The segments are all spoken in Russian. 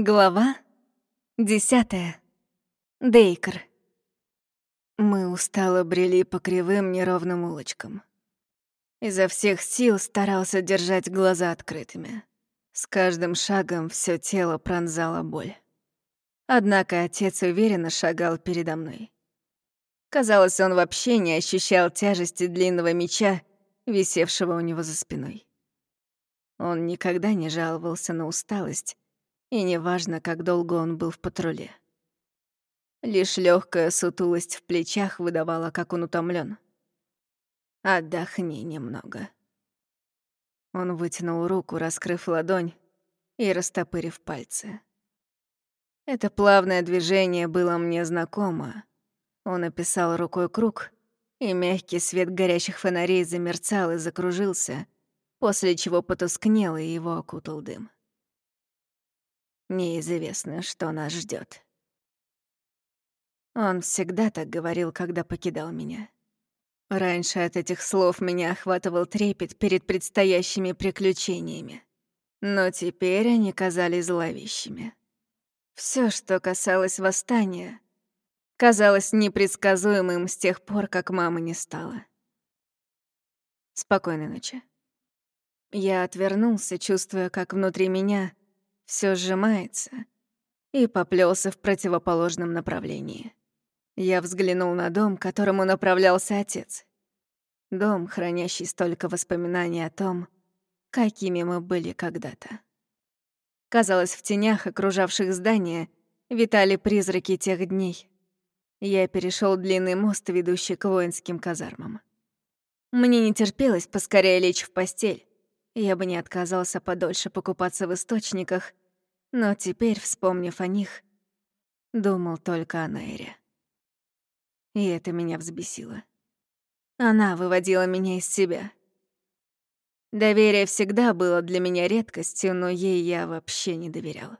Глава десятая. Дейкер. Мы устало брели по кривым неровным улочкам. Изо всех сил старался держать глаза открытыми. С каждым шагом все тело пронзала боль. Однако отец уверенно шагал передо мной. Казалось, он вообще не ощущал тяжести длинного меча, висевшего у него за спиной. Он никогда не жаловался на усталость, и неважно, как долго он был в патруле. Лишь легкая сутулость в плечах выдавала, как он утомлен. «Отдохни немного». Он вытянул руку, раскрыв ладонь и растопырив пальцы. Это плавное движение было мне знакомо. Он описал рукой круг, и мягкий свет горящих фонарей замерцал и закружился, после чего потускнел и его окутал дым. Неизвестно, что нас ждет. Он всегда так говорил, когда покидал меня. Раньше от этих слов меня охватывал трепет перед предстоящими приключениями. Но теперь они казались зловещими. Все, что касалось восстания, казалось непредсказуемым с тех пор, как мамы не стало. Спокойной ночи. Я отвернулся, чувствуя, как внутри меня все сжимается, и поплелся в противоположном направлении. Я взглянул на дом, к которому направлялся отец. Дом, хранящий столько воспоминаний о том, какими мы были когда-то. Казалось, в тенях, окружавших здание, витали призраки тех дней. Я перешел длинный мост, ведущий к воинским казармам. Мне не терпелось поскорее лечь в постель. Я бы не отказался подольше покупаться в источниках, но теперь, вспомнив о них, думал только о Нейре. И это меня взбесило. Она выводила меня из себя — Доверие всегда было для меня редкостью, но ей я вообще не доверял.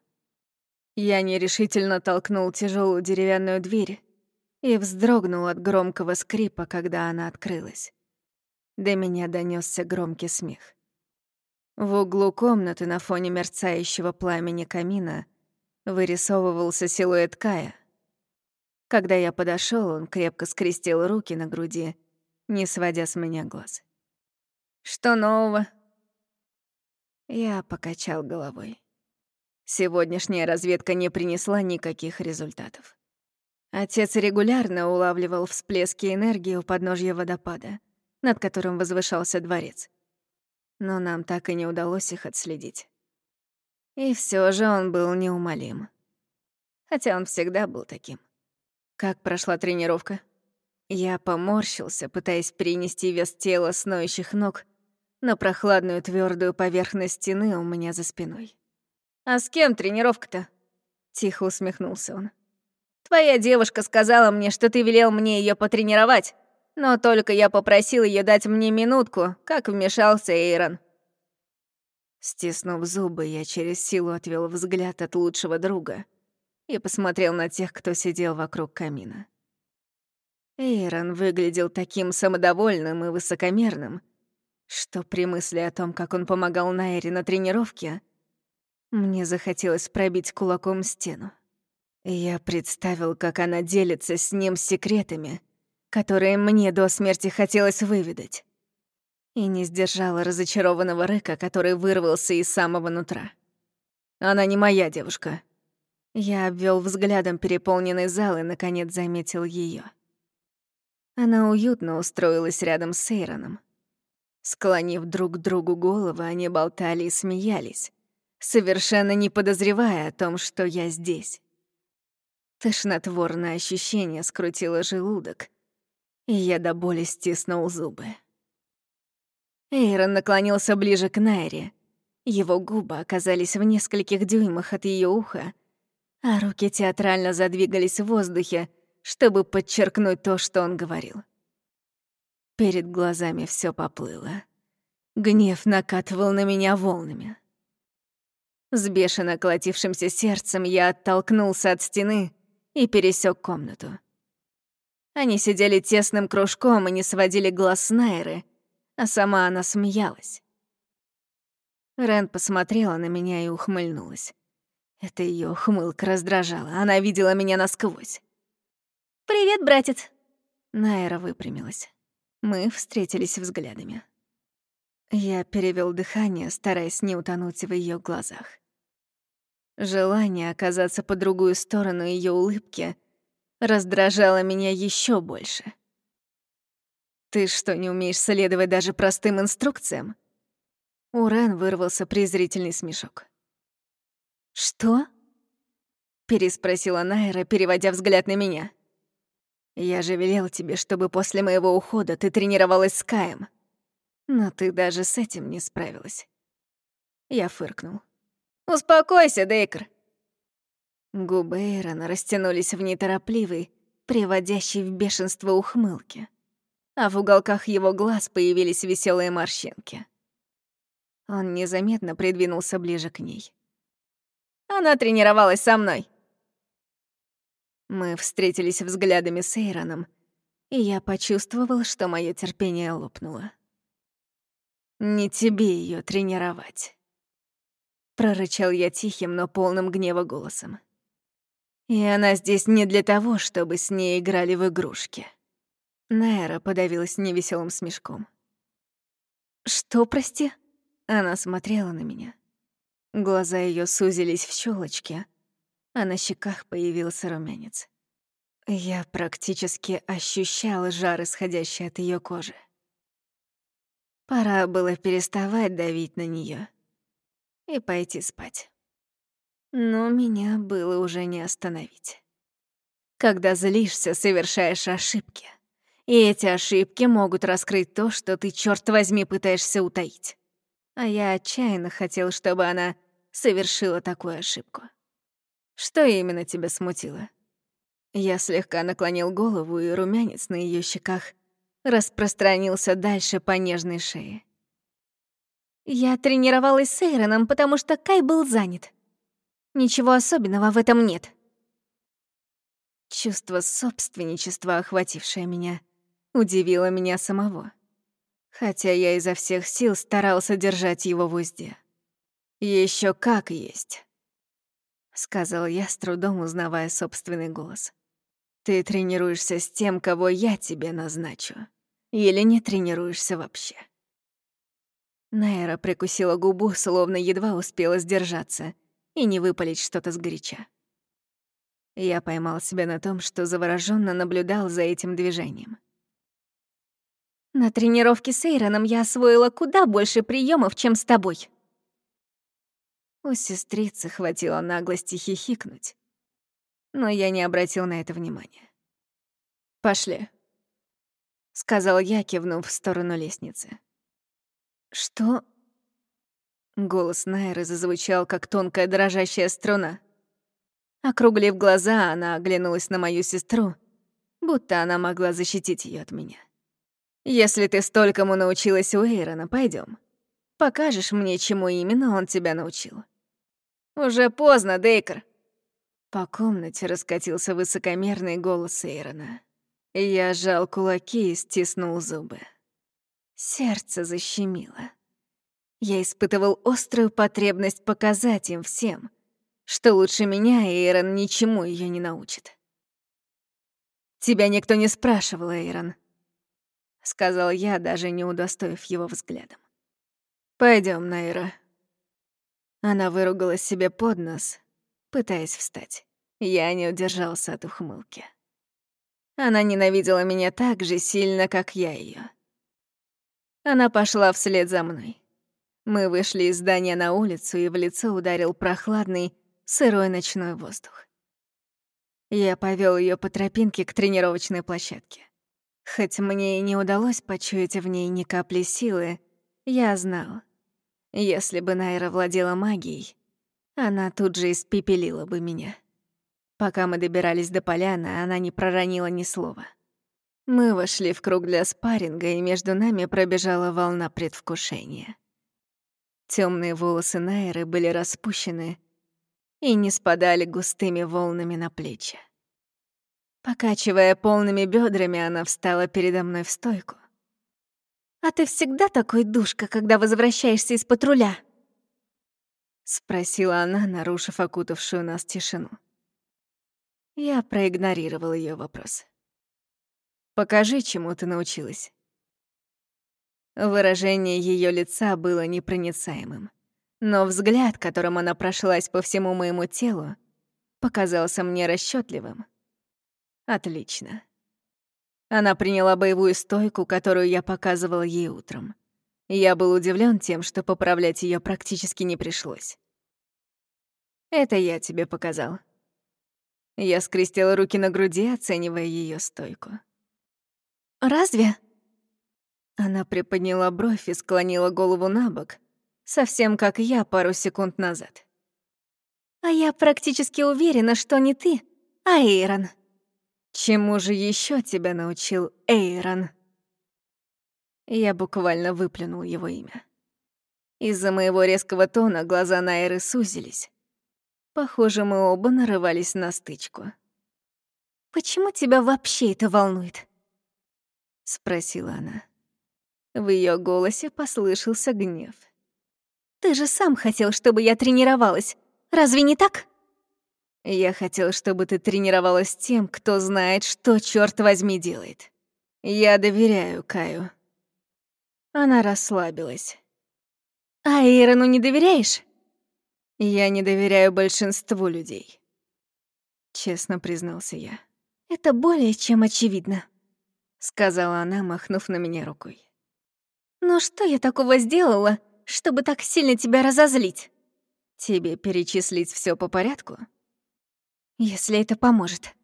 Я нерешительно толкнул тяжелую деревянную дверь и вздрогнул от громкого скрипа, когда она открылась. До меня донесся громкий смех. В углу комнаты на фоне мерцающего пламени камина вырисовывался силуэт Кая. Когда я подошел, он крепко скрестил руки на груди, не сводя с меня глаз. Что нового?» Я покачал головой. Сегодняшняя разведка не принесла никаких результатов. Отец регулярно улавливал всплески энергии у подножья водопада, над которым возвышался дворец. Но нам так и не удалось их отследить. И все же он был неумолим. Хотя он всегда был таким. Как прошла тренировка? Я поморщился, пытаясь перенести вес тела с ноющих ног на прохладную твердую поверхность стены у меня за спиной. «А с кем тренировка-то?» — тихо усмехнулся он. «Твоя девушка сказала мне, что ты велел мне ее потренировать, но только я попросил ее дать мне минутку, как вмешался Эйрон». Стиснув зубы, я через силу отвел взгляд от лучшего друга и посмотрел на тех, кто сидел вокруг камина. Эйрон выглядел таким самодовольным и высокомерным, что при мысли о том, как он помогал Найре на тренировке, мне захотелось пробить кулаком стену. Я представил, как она делится с ним секретами, которые мне до смерти хотелось выведать. И не сдержала разочарованного рыка, который вырвался из самого нутра. «Она не моя девушка». Я обвел взглядом переполненный зал и, наконец, заметил ее. Она уютно устроилась рядом с Эйроном. Склонив друг к другу головы, они болтали и смеялись, совершенно не подозревая о том, что я здесь. Тошнотворное ощущение скрутило желудок, я до боли стиснул зубы. Эйрон наклонился ближе к Найре. Его губы оказались в нескольких дюймах от ее уха, а руки театрально задвигались в воздухе, чтобы подчеркнуть то, что он говорил. Перед глазами все поплыло. Гнев накатывал на меня волнами. С бешено колотившимся сердцем я оттолкнулся от стены и пересек комнату. Они сидели тесным кружком и не сводили глаз с Найры, а сама она смеялась. Рен посмотрела на меня и ухмыльнулась. Это ее хмылка раздражала, она видела меня насквозь. «Привет, братец!» Найра выпрямилась. Мы встретились взглядами. Я перевел дыхание, стараясь не утонуть в ее глазах. Желание оказаться по другую сторону ее улыбки раздражало меня еще больше. «Ты что, не умеешь следовать даже простым инструкциям?» У Рен вырвался презрительный смешок. «Что?» — переспросила Найра, переводя взгляд на меня. «Я же велел тебе, чтобы после моего ухода ты тренировалась с Каем. Но ты даже с этим не справилась». Я фыркнул. «Успокойся, Дейкер!» Губы Эйрона растянулись в неторопливый, приводящий в бешенство ухмылки, а в уголках его глаз появились веселые морщинки. Он незаметно придвинулся ближе к ней. «Она тренировалась со мной!» Мы встретились взглядами с Эйроном, и я почувствовал, что мое терпение лопнуло. «Не тебе ее тренировать». Прорычал я тихим, но полным гнева голосом. И она здесь не для того, чтобы с ней играли в игрушки. Найра подавилась невеселым смешком. «Что, прости?» Она смотрела на меня. Глаза ее сузились в щелочке, а на щеках появился румянец. Я практически ощущала жар, исходящий от ее кожи. Пора было переставать давить на нее и пойти спать. Но меня было уже не остановить. Когда злишься, совершаешь ошибки. И эти ошибки могут раскрыть то, что ты, черт возьми, пытаешься утаить. А я отчаянно хотел, чтобы она совершила такую ошибку. Что именно тебя смутило? Я слегка наклонил голову, и румянец на ее щеках распространился дальше по нежной шее. Я тренировалась с Эйроном, потому что Кай был занят. Ничего особенного в этом нет. Чувство собственничества, охватившее меня, удивило меня самого. Хотя я изо всех сил старался держать его в узде. Еще как есть», — сказал я, с трудом узнавая собственный голос. «Ты тренируешься с тем, кого я тебе назначу, или не тренируешься вообще?» Найра прикусила губу, словно едва успела сдержаться и не выпалить что-то сгоряча. Я поймал себя на том, что завороженно наблюдал за этим движением. «На тренировке с Эйроном я освоила куда больше приемов, чем с тобой». У сестрицы хватило наглости хихикнуть, но я не обратил на это внимания. «Пошли», — сказал я, кивнув в сторону лестницы. «Что?» Голос Найры зазвучал, как тонкая дрожащая струна. Округлив глаза, она оглянулась на мою сестру, будто она могла защитить ее от меня. «Если ты столькому научилась у Эйрона, пойдем. Покажешь мне, чему именно он тебя научил». «Уже поздно, Дейкер!» По комнате раскатился высокомерный голос Эйрона. Я сжал кулаки и стиснул зубы. Сердце защемило. Я испытывал острую потребность показать им всем, что лучше меня Эйрон ничему ее не научит. «Тебя никто не спрашивал, Эйрон», — сказал я, даже не удостоив его взглядом. Пойдем, Найра». Она выругалась себе под нос, пытаясь встать. Я не удержался от ухмылки. Она ненавидела меня так же сильно, как я ее. Она пошла вслед за мной. Мы вышли из здания на улицу, и в лицо ударил прохладный, сырой ночной воздух. Я повел ее по тропинке к тренировочной площадке. Хоть мне и не удалось почуять в ней ни капли силы, я знал, если бы Найра владела магией, она тут же испепелила бы меня. Пока мы добирались до поляны, она не проронила ни слова. Мы вошли в круг для спарринга, и между нами пробежала волна предвкушения. Темные волосы Найры были распущены и не спадали густыми волнами на плечи. Покачивая полными бедрами, она встала передо мной в стойку. «А ты всегда такой душка, когда возвращаешься из патруля?» Спросила она, нарушив окутавшую нас тишину. Я проигнорировал ее вопрос. «Покажи, чему ты научилась». Выражение ее лица было непроницаемым, но взгляд, которым она прошлась по всему моему телу, показался мне расчетливым. Отлично. Она приняла боевую стойку, которую я показывал ей утром. Я был удивлен тем, что поправлять ее практически не пришлось. Это я тебе показал. Я скрестила руки на груди, оценивая ее стойку. «Разве?» Она приподняла бровь и склонила голову на бок, совсем как я пару секунд назад. «А я практически уверена, что не ты, а Эйрон». «Чему же еще тебя научил Эйрон?» Я буквально выплюнул его имя. Из-за моего резкого тона глаза Найры сузились. Похоже, мы оба нарывались на стычку. «Почему тебя вообще это волнует?» — спросила она. В ее голосе послышался гнев. «Ты же сам хотел, чтобы я тренировалась. Разве не так?» «Я хотел, чтобы ты тренировалась тем, кто знает, что, черт возьми, делает. Я доверяю Каю». Она расслабилась. «А Эйрону не доверяешь?» «Я не доверяю большинству людей», — честно признался я. «Это более чем очевидно», — сказала она, махнув на меня рукой. «Но что я такого сделала, чтобы так сильно тебя разозлить?» «Тебе перечислить все по порядку?» «Если это поможет».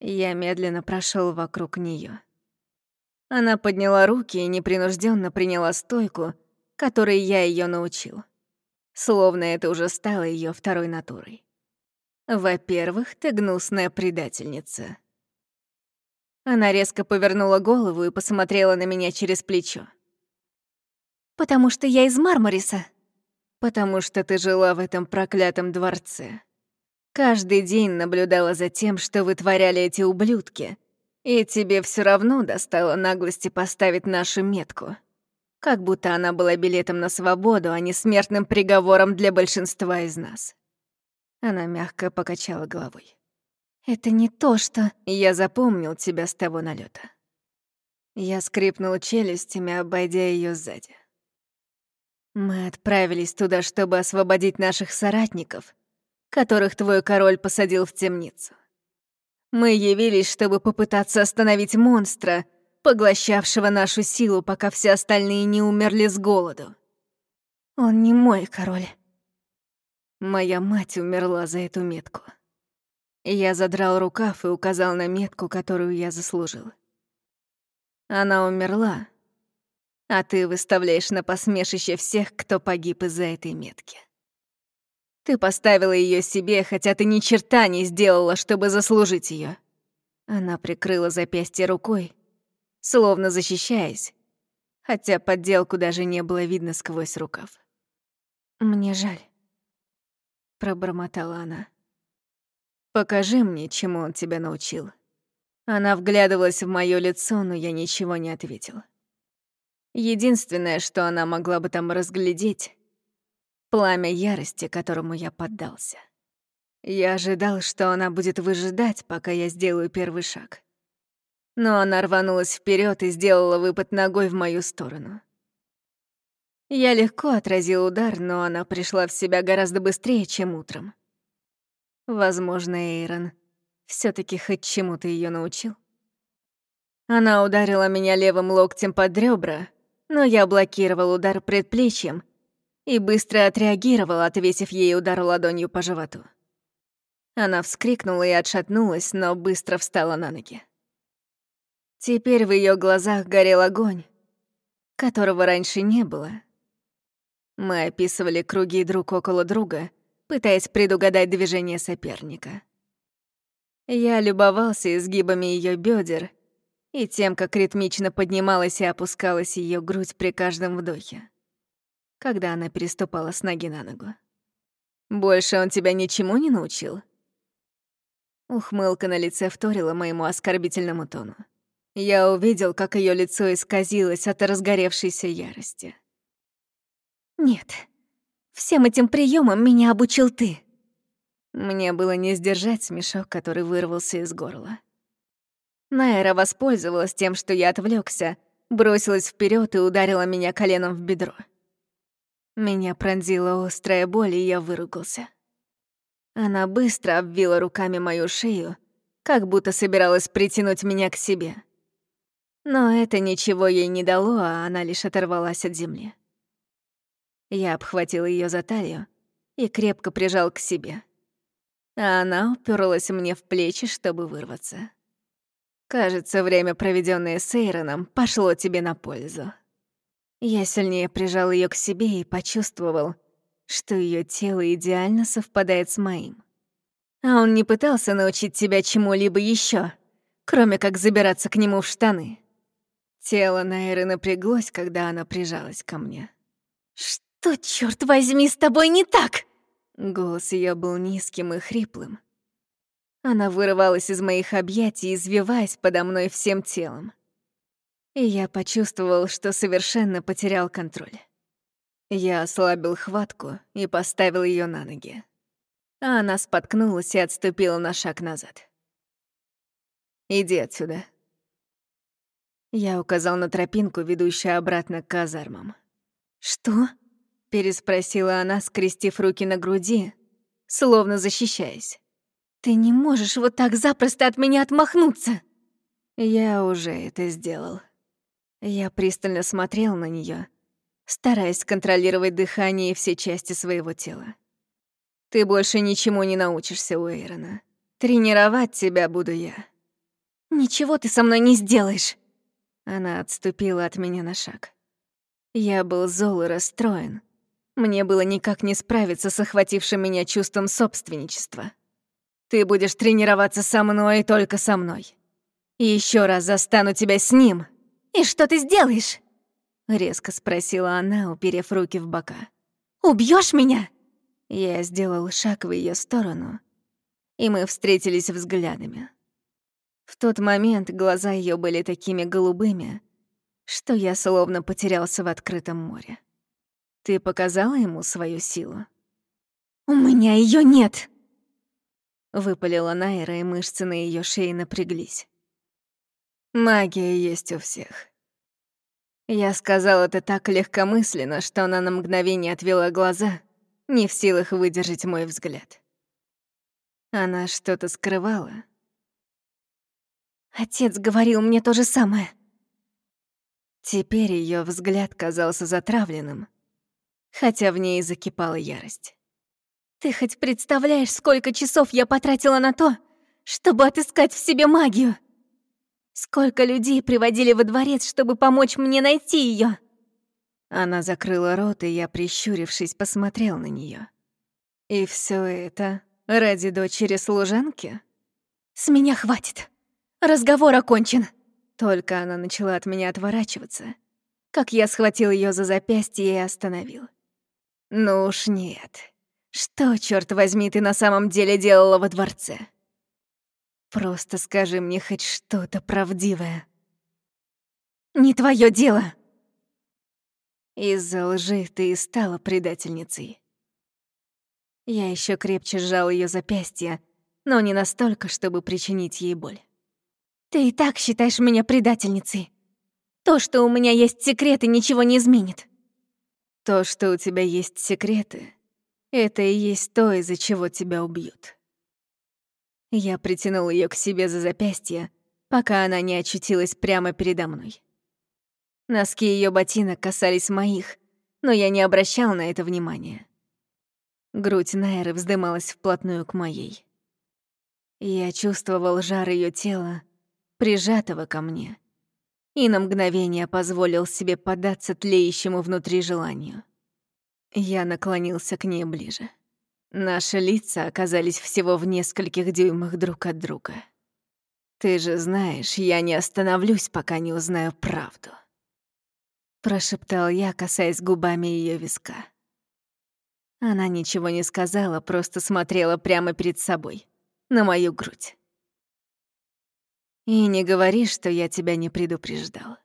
Я медленно прошел вокруг нее. Она подняла руки и непринужденно приняла стойку, которой я ее научил. Словно это уже стало ее второй натурой. Во-первых, ты гнусная предательница. Она резко повернула голову и посмотрела на меня через плечо. «Потому что я из Мармариса». «Потому что ты жила в этом проклятом дворце. Каждый день наблюдала за тем, что вытворяли эти ублюдки, и тебе все равно достало наглости поставить нашу метку. Как будто она была билетом на свободу, а не смертным приговором для большинства из нас. Она мягко покачала головой. «Это не то, что...» «Я запомнил тебя с того налета. Я скрипнул челюстями, обойдя ее сзади. Мы отправились туда, чтобы освободить наших соратников, которых твой король посадил в темницу. Мы явились, чтобы попытаться остановить монстра, поглощавшего нашу силу, пока все остальные не умерли с голоду. Он не мой король. Моя мать умерла за эту метку. Я задрал рукав и указал на метку, которую я заслужил. Она умерла, а ты выставляешь на посмешище всех, кто погиб из-за этой метки. Ты поставила ее себе, хотя ты ни черта не сделала, чтобы заслужить ее. Она прикрыла запястье рукой, словно защищаясь, хотя подделку даже не было видно сквозь рукав. «Мне жаль», — пробормотала она. «Покажи мне, чему он тебя научил». Она вглядывалась в моё лицо, но я ничего не ответил. Единственное, что она могла бы там разглядеть, Пламя ярости, которому я поддался. Я ожидал, что она будет выжидать, пока я сделаю первый шаг. Но она рванулась вперед и сделала выпад ногой в мою сторону. Я легко отразил удар, но она пришла в себя гораздо быстрее, чем утром. Возможно, Эйрон все таки хоть чему-то ее научил. Она ударила меня левым локтем под ребра, но я блокировал удар предплечьем и быстро отреагировал, отвесив ей удар ладонью по животу. Она вскрикнула и отшатнулась, но быстро встала на ноги. Теперь в ее глазах горел огонь, которого раньше не было. Мы описывали круги друг около друга, пытаясь предугадать движение соперника. Я любовался изгибами ее бедер и тем, как ритмично поднималась и опускалась ее грудь при каждом вдохе когда она переступала с ноги на ногу. «Больше он тебя ничему не научил?» Ухмылка на лице вторила моему оскорбительному тону. Я увидел, как ее лицо исказилось от разгоревшейся ярости. «Нет, Всем этим приемам меня обучил ты. Мне было не сдержать смешок, который вырвался из горла. Найра воспользовалась тем, что я отвлекся, бросилась вперед и ударила меня коленом в бедро. Меня пронзила острая боль, и я выругался. Она быстро обвила руками мою шею, как будто собиралась притянуть меня к себе. Но это ничего ей не дало, а она лишь оторвалась от земли. Я обхватил ее за талию и крепко прижал к себе. А она уперлась мне в плечи, чтобы вырваться. Кажется, время, проведенное с Эйроном, пошло тебе на пользу. Я сильнее прижал ее к себе и почувствовал, что ее тело идеально совпадает с моим. А он не пытался научить тебя чему-либо еще, кроме как забираться к нему в штаны. Тело Найры напряглось, когда она прижалась ко мне. «Что, черт возьми, с тобой не так?» Голос ее был низким и хриплым. Она вырывалась из моих объятий, извиваясь подо мной всем телом. И я почувствовал, что совершенно потерял контроль. Я ослабил хватку и поставил ее на ноги. А она споткнулась и отступила на шаг назад. «Иди отсюда». Я указал на тропинку, ведущую обратно к казармам. «Что?» — переспросила она, скрестив руки на груди, словно защищаясь. «Ты не можешь вот так запросто от меня отмахнуться!» Я уже это сделал. Я пристально смотрел на нее, стараясь контролировать дыхание и все части своего тела. Ты больше ничему не научишься у Эйрона. Тренировать тебя буду я. Ничего ты со мной не сделаешь. Она отступила от меня на шаг. Я был зол и расстроен. Мне было никак не справиться с охватившим меня чувством собственничества. Ты будешь тренироваться со мной и только со мной. И еще раз застану тебя с ним. И что ты сделаешь? Резко спросила она, уперев руки в бока. Убьешь меня? Я сделал шаг в ее сторону, и мы встретились взглядами. В тот момент глаза ее были такими голубыми, что я словно потерялся в открытом море. Ты показала ему свою силу? У меня ее нет. Выпалила Найра, и мышцы на ее шее напряглись. Магия есть у всех. Я сказал это так легкомысленно, что она на мгновение отвела глаза, не в силах выдержать мой взгляд. Она что-то скрывала. Отец говорил мне то же самое. Теперь ее взгляд казался затравленным, хотя в ней закипала ярость. Ты хоть представляешь, сколько часов я потратила на то, чтобы отыскать в себе магию? Сколько людей приводили во дворец, чтобы помочь мне найти ее? Она закрыла рот, и я, прищурившись, посмотрел на нее. И все это ради дочери служанки? С меня хватит. Разговор окончен. Только она начала от меня отворачиваться, как я схватил ее за запястье и остановил. Ну уж нет. Что, черт возьми, ты на самом деле делала во дворце? Просто скажи мне хоть что-то правдивое. Не твое дело. Из-за лжи ты и стала предательницей. Я еще крепче сжал ее запястье, но не настолько, чтобы причинить ей боль. Ты и так считаешь меня предательницей. То, что у меня есть секреты, ничего не изменит. То, что у тебя есть секреты, это и есть то, из-за чего тебя убьют. Я притянул ее к себе за запястье, пока она не очутилась прямо передо мной. Носки ее ботинок касались моих, но я не обращал на это внимания. Грудь Найры вздымалась вплотную к моей. Я чувствовал жар ее тела, прижатого ко мне, и на мгновение позволил себе податься тлеющему внутри желанию. Я наклонился к ней ближе. Наши лица оказались всего в нескольких дюймах друг от друга. «Ты же знаешь, я не остановлюсь, пока не узнаю правду», — прошептал я, касаясь губами ее виска. Она ничего не сказала, просто смотрела прямо перед собой, на мою грудь. «И не говори, что я тебя не предупреждал».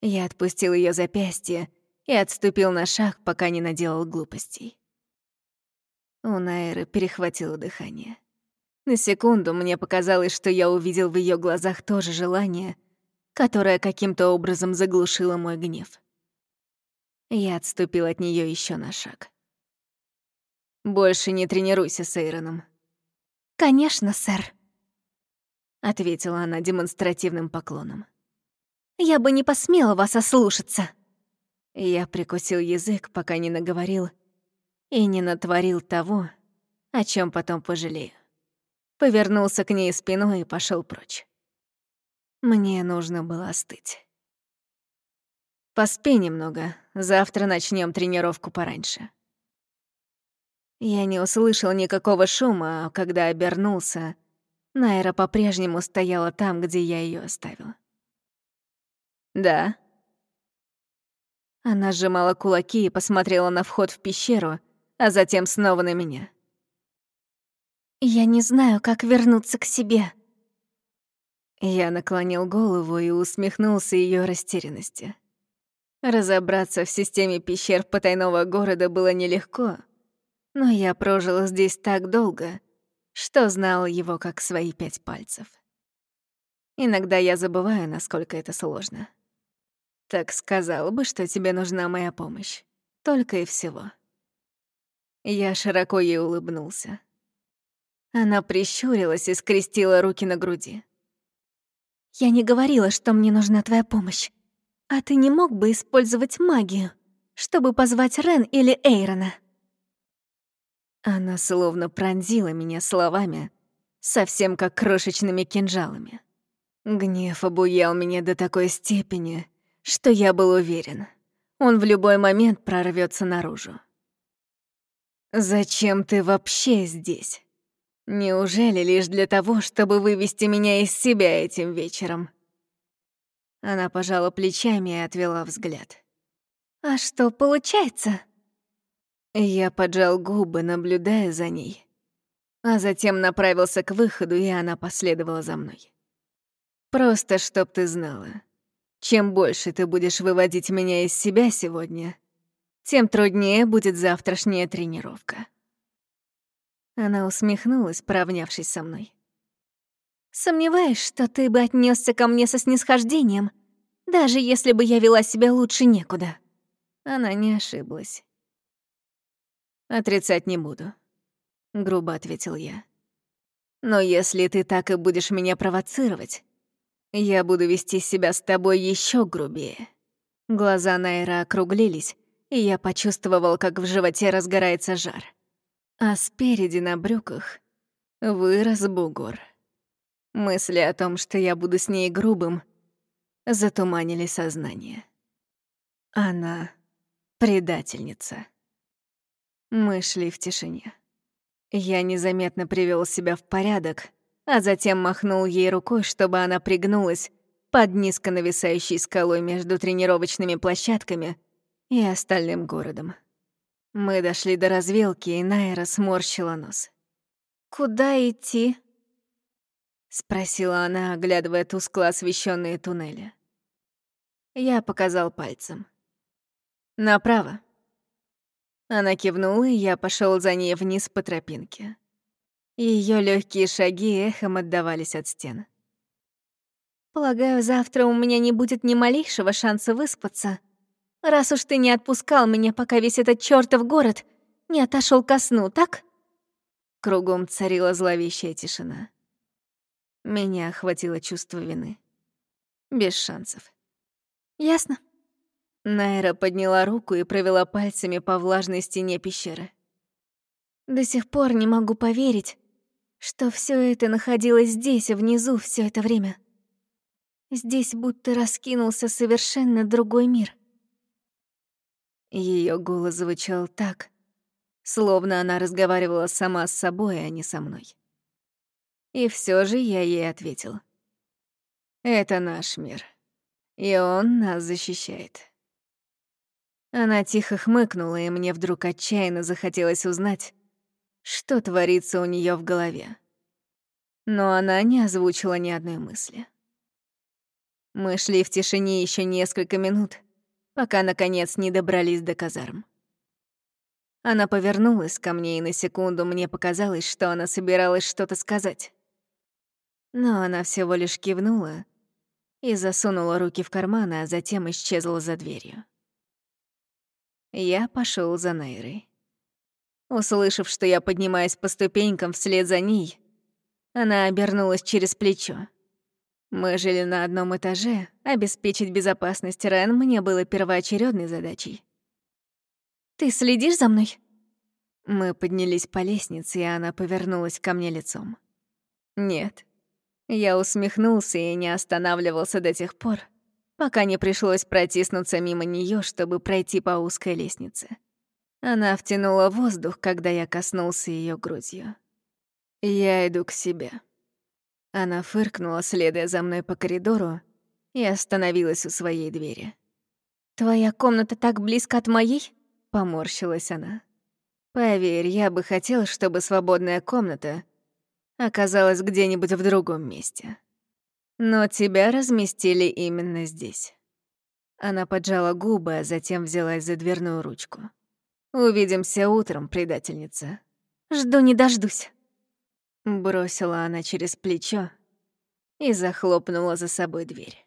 Я отпустил ее запястье и отступил на шаг, пока не наделал глупостей. У Найры перехватило дыхание. На секунду мне показалось, что я увидел в ее глазах то же желание, которое каким-то образом заглушило мой гнев. Я отступил от нее еще на шаг. «Больше не тренируйся с Эйроном». «Конечно, сэр», — ответила она демонстративным поклоном. «Я бы не посмела вас ослушаться». Я прикусил язык, пока не наговорил и не натворил того, о чем потом пожалею. Повернулся к ней спиной и пошел прочь. Мне нужно было остыть. Поспи немного, завтра начнем тренировку пораньше. Я не услышал никакого шума, а когда обернулся, Найра по-прежнему стояла там, где я ее оставил. «Да». Она сжимала кулаки и посмотрела на вход в пещеру, а затем снова на меня. «Я не знаю, как вернуться к себе». Я наклонил голову и усмехнулся ее растерянности. Разобраться в системе пещер потайного города было нелегко, но я прожил здесь так долго, что знал его как свои пять пальцев. Иногда я забываю, насколько это сложно. Так сказал бы, что тебе нужна моя помощь. Только и всего. Я широко ей улыбнулся. Она прищурилась и скрестила руки на груди. «Я не говорила, что мне нужна твоя помощь. А ты не мог бы использовать магию, чтобы позвать Рен или Эйрона?» Она словно пронзила меня словами, совсем как крошечными кинжалами. Гнев обуял меня до такой степени, что я был уверен, он в любой момент прорвется наружу. «Зачем ты вообще здесь? Неужели лишь для того, чтобы вывести меня из себя этим вечером?» Она пожала плечами и отвела взгляд. «А что получается?» Я поджал губы, наблюдая за ней, а затем направился к выходу, и она последовала за мной. «Просто чтоб ты знала, чем больше ты будешь выводить меня из себя сегодня, тем труднее будет завтрашняя тренировка». Она усмехнулась, поравнявшись со мной. «Сомневаюсь, что ты бы отнесся ко мне со снисхождением, даже если бы я вела себя лучше некуда». Она не ошиблась. «Отрицать не буду», — грубо ответил я. «Но если ты так и будешь меня провоцировать, я буду вести себя с тобой еще грубее». Глаза Найра округлились, и я почувствовал, как в животе разгорается жар. А спереди на брюках вырос бугор. Мысли о том, что я буду с ней грубым, затуманили сознание. Она предательница. Мы шли в тишине. Я незаметно привел себя в порядок, а затем махнул ей рукой, чтобы она пригнулась под низко нависающей скалой между тренировочными площадками и остальным городом. Мы дошли до развилки, и Найра сморщила нос. «Куда идти?» — спросила она, оглядывая тускло освещенные туннели. Я показал пальцем. «Направо». Она кивнула, и я пошел за ней вниз по тропинке. Ее легкие шаги эхом отдавались от стен. «Полагаю, завтра у меня не будет ни малейшего шанса выспаться, раз уж ты не отпускал меня, пока весь этот чертов город не отошел ко сну, так?» Кругом царила зловещая тишина. Меня охватило чувство вины. Без шансов. «Ясно», Найра подняла руку и провела пальцами по влажной стене пещеры. «До сих пор не могу поверить, что все это находилось здесь, внизу, все это время. Здесь будто раскинулся совершенно другой мир». Ее голос звучал так, словно она разговаривала сама с собой, а не со мной. И все же я ей ответил. «Это наш мир, и он нас защищает». Она тихо хмыкнула, и мне вдруг отчаянно захотелось узнать, что творится у нее в голове. Но она не озвучила ни одной мысли. Мы шли в тишине еще несколько минут, пока, наконец, не добрались до казарм. Она повернулась ко мне, и на секунду мне показалось, что она собиралась что-то сказать. Но она всего лишь кивнула и засунула руки в карманы, а затем исчезла за дверью. Я пошел за Нейрой. Услышав, что я поднимаюсь по ступенькам вслед за ней, она обернулась через плечо. Мы жили на одном этаже, обеспечить безопасность Рен мне было первоочередной задачей. «Ты следишь за мной?» Мы поднялись по лестнице, и она повернулась ко мне лицом. «Нет». Я усмехнулся и не останавливался до тех пор, пока не пришлось протиснуться мимо нее, чтобы пройти по узкой лестнице. Она втянула воздух, когда я коснулся ее грудью. «Я иду к себе». Она фыркнула, следуя за мной по коридору, и остановилась у своей двери. «Твоя комната так близко от моей?» — поморщилась она. «Поверь, я бы хотел, чтобы свободная комната оказалась где-нибудь в другом месте. Но тебя разместили именно здесь». Она поджала губы, а затем взялась за дверную ручку. «Увидимся утром, предательница». «Жду не дождусь». Бросила она через плечо и захлопнула за собой дверь.